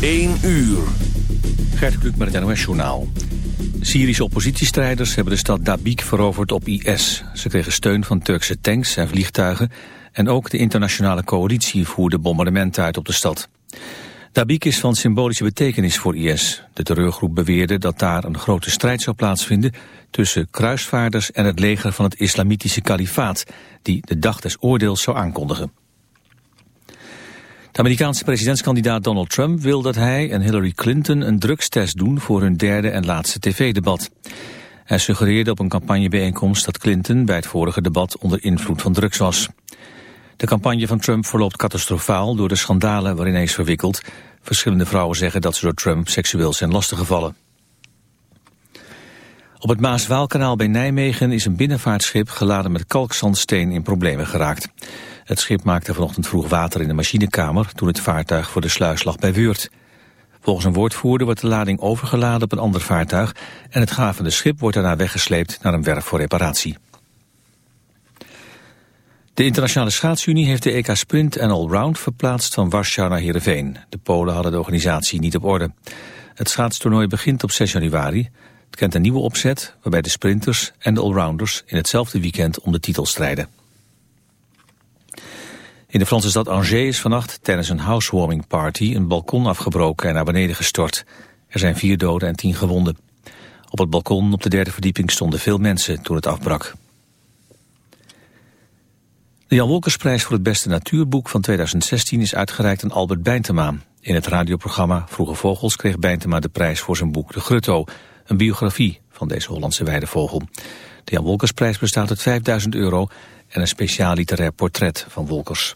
1 uur. Gert Kluk met het NOS-journaal. Syrische oppositiestrijders hebben de stad Dabiq veroverd op IS. Ze kregen steun van Turkse tanks en vliegtuigen... en ook de internationale coalitie voerde bombardementen uit op de stad. Dabiq is van symbolische betekenis voor IS. De terreurgroep beweerde dat daar een grote strijd zou plaatsvinden... tussen kruisvaarders en het leger van het islamitische kalifaat... die de dag des oordeels zou aankondigen. De Amerikaanse presidentskandidaat Donald Trump wil dat hij en Hillary Clinton een drugstest doen voor hun derde en laatste tv-debat. Hij suggereerde op een campagnebijeenkomst dat Clinton bij het vorige debat onder invloed van drugs was. De campagne van Trump verloopt catastrofaal door de schandalen waarin hij is verwikkeld. Verschillende vrouwen zeggen dat ze door Trump seksueel zijn lastiggevallen. Op het Maas-Waalkanaal bij Nijmegen is een binnenvaartschip geladen met kalkzandsteen in problemen geraakt. Het schip maakte vanochtend vroeg water in de machinekamer toen het vaartuig voor de sluis lag bij Weurt. Volgens een woordvoerder wordt de lading overgeladen op een ander vaartuig en het gavende schip wordt daarna weggesleept naar een werf voor reparatie. De Internationale Schaatsunie heeft de EK Sprint en Allround verplaatst van Warschau naar Heerenveen. De Polen hadden de organisatie niet op orde. Het schaatstoernooi begint op 6 januari. Het kent een nieuwe opzet waarbij de sprinters en de allrounders in hetzelfde weekend om de titel strijden. In de Franse stad Angers is vannacht tijdens een housewarming party een balkon afgebroken en naar beneden gestort. Er zijn vier doden en tien gewonden. Op het balkon op de derde verdieping stonden veel mensen toen het afbrak. De Jan Wolkersprijs voor het beste natuurboek van 2016 is uitgereikt aan Albert Bijntema. In het radioprogramma Vroege Vogels kreeg Bijntema de prijs voor zijn boek De Grutto, een biografie van deze Hollandse weidevogel. De Jan Wolkersprijs bestaat uit 5000 euro en een speciaal literair portret van Wolkers.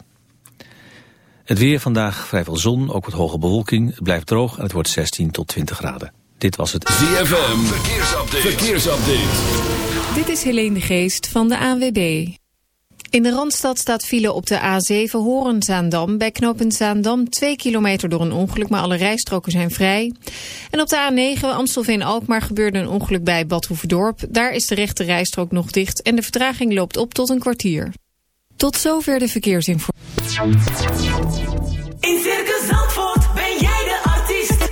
Het weer vandaag vrij veel zon, ook wat hoge bewolking. Het blijft droog en het wordt 16 tot 20 graden. Dit was het ZFM Verkeersupdate. Verkeersupdate. Dit is Helene de Geest van de ANWB. In de Randstad staat file op de A7 Horen-Zaandam. Bij knooppunt Zaandam 2 kilometer door een ongeluk, maar alle rijstroken zijn vrij. En op de A9 Amstelveen-Alkmaar gebeurde een ongeluk bij Bad Hoeverdorp. Daar is de rechte rijstrook nog dicht en de vertraging loopt op tot een kwartier. Tot zover de verkeersinformatie. In Circus Zandvoort ben jij de artiest.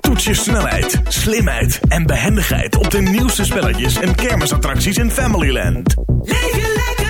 Toets je snelheid, slimheid en behendigheid op de nieuwste spelletjes en kermisattracties in Familyland. Leef je lekker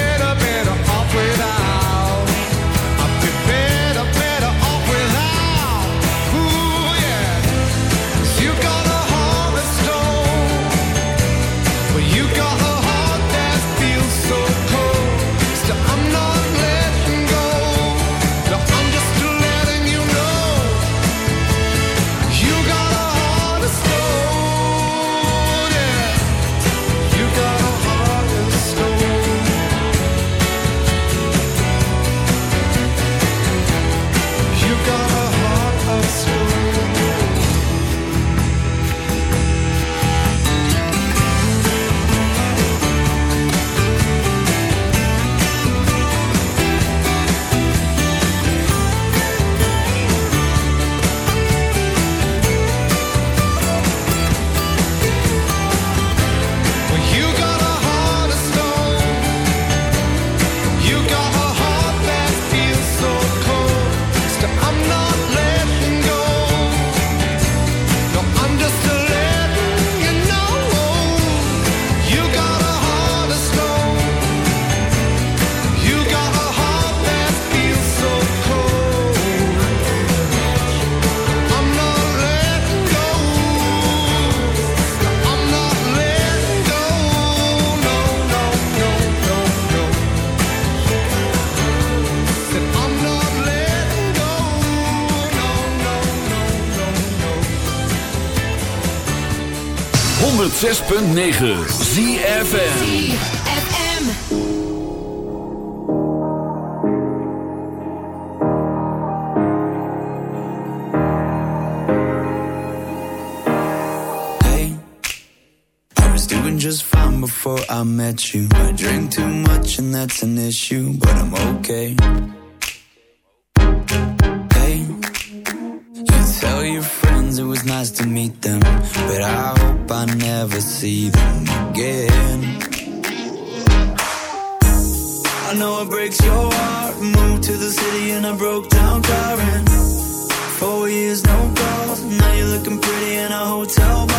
106.9 ZFN See them again. I know it breaks your heart. Moved to the city and I broke down crying. Four years, no calls. Now you're looking pretty in a hotel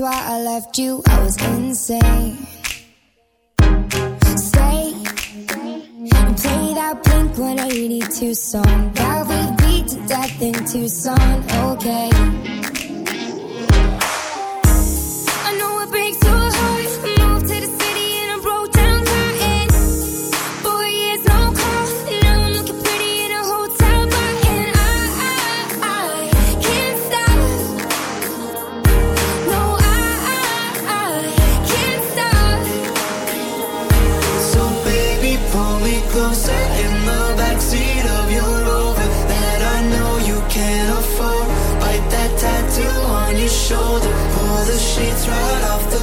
why I left you. I was insane. And play that Blink 182 song that we beat to death in Tucson. Okay. Shoulder. Pull the sheets right off the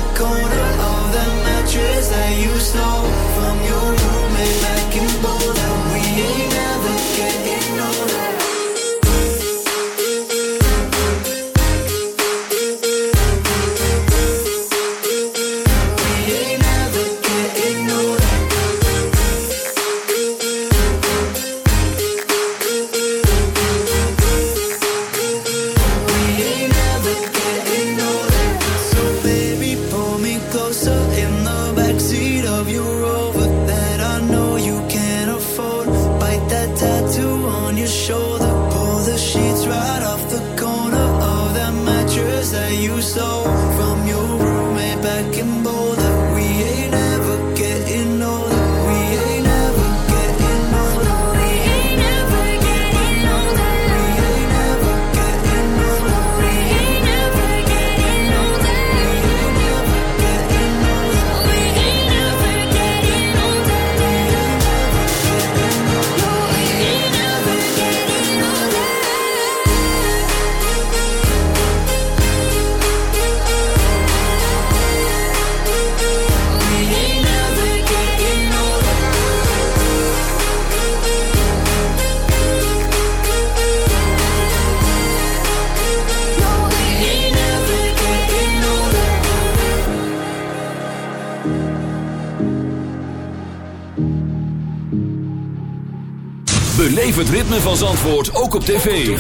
van Zandvoort ook op tv.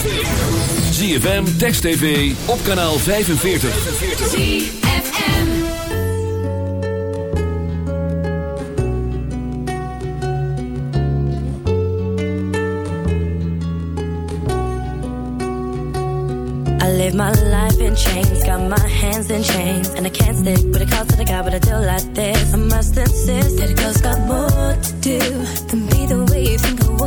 ZFM, Text TV, op kanaal 45. I live my life in chains, got my hands in chains, and I can't stick with a call to the guy, but I do like this. I must insist that a girl's got more to do than be the way you think a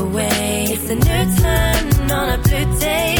Away. It's a new turn on a blue day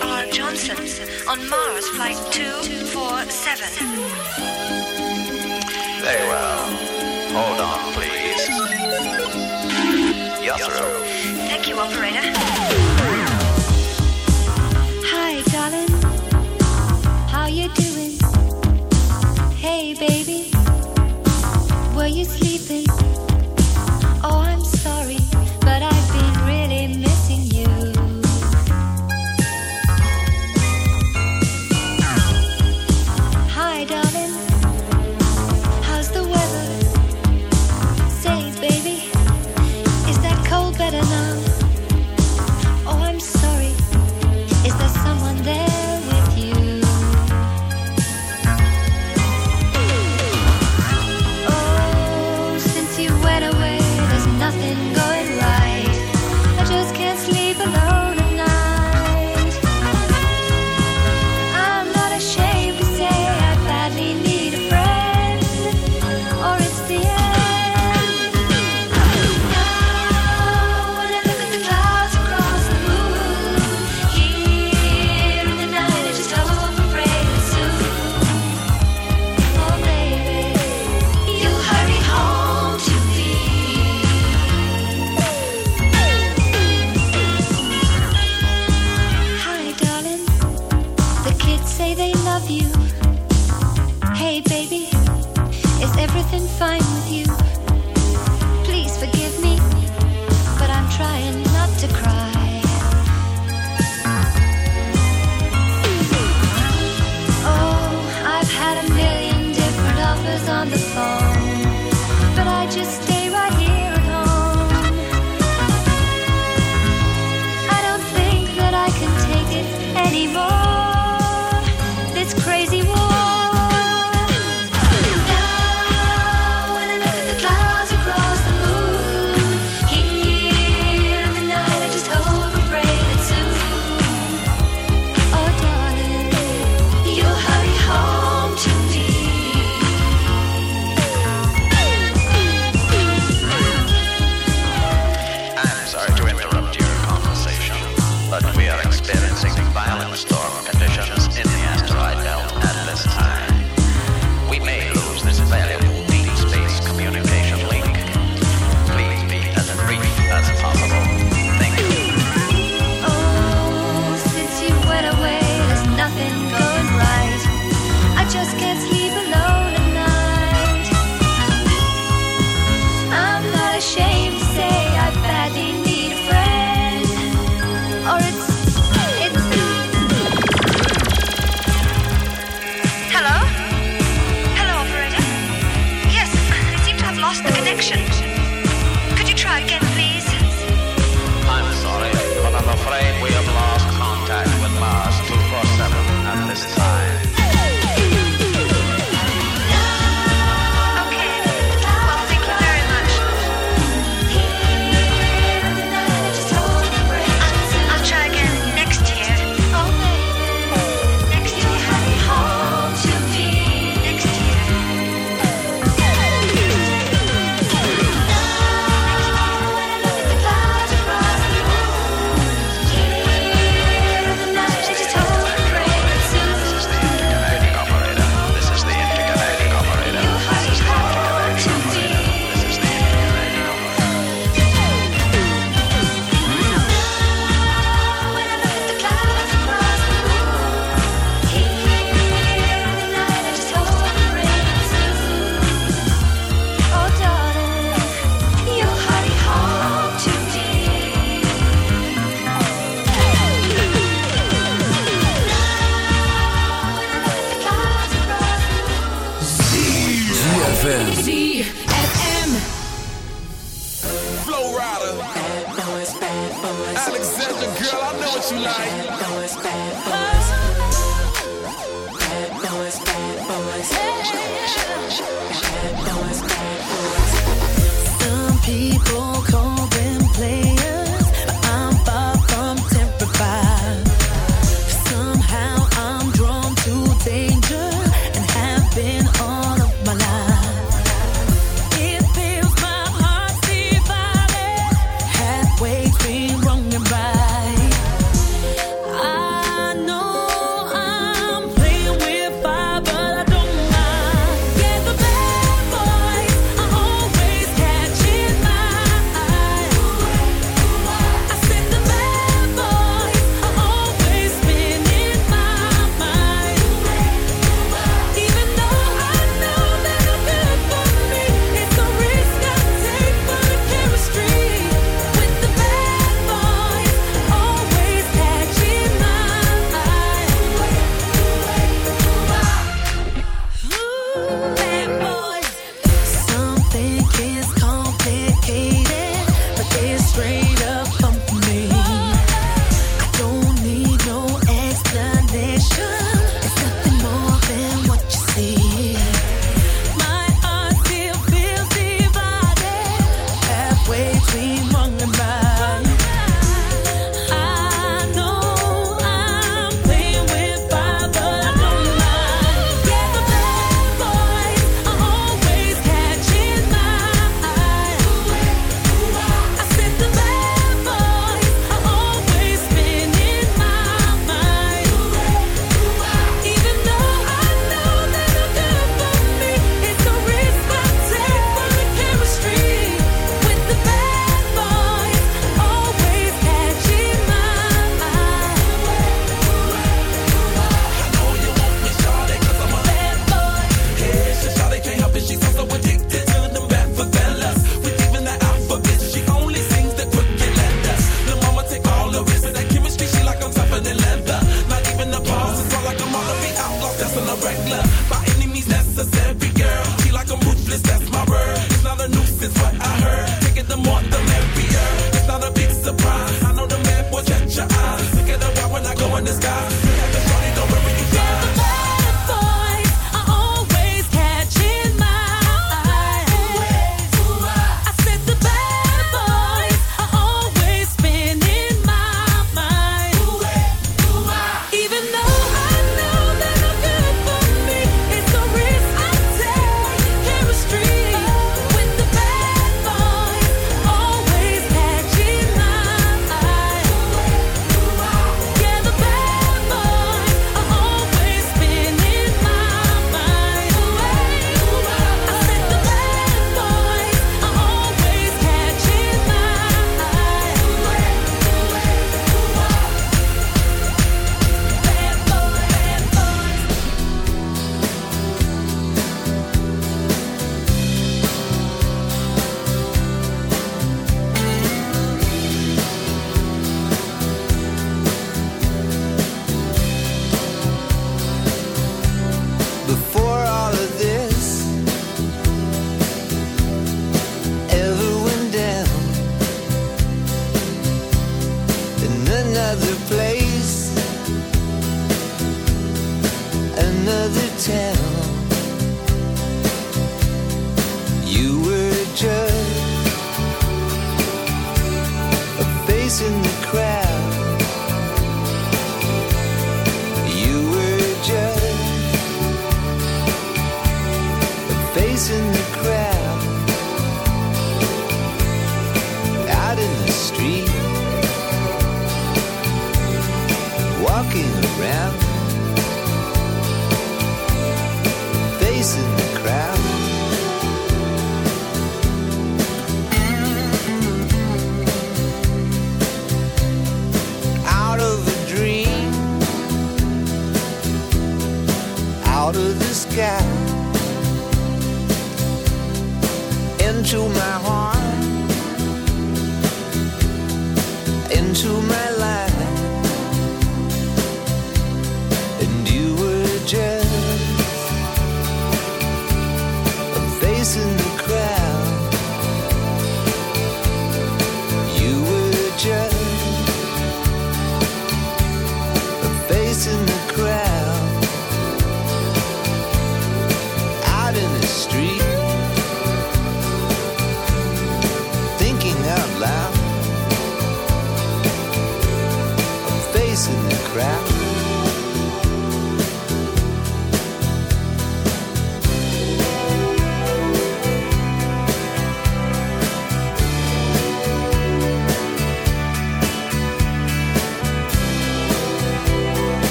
R. Johnson on Mars Flight 247. Very well. Hold on, please. Yasuro. Thank you, operator. Hi, darling. People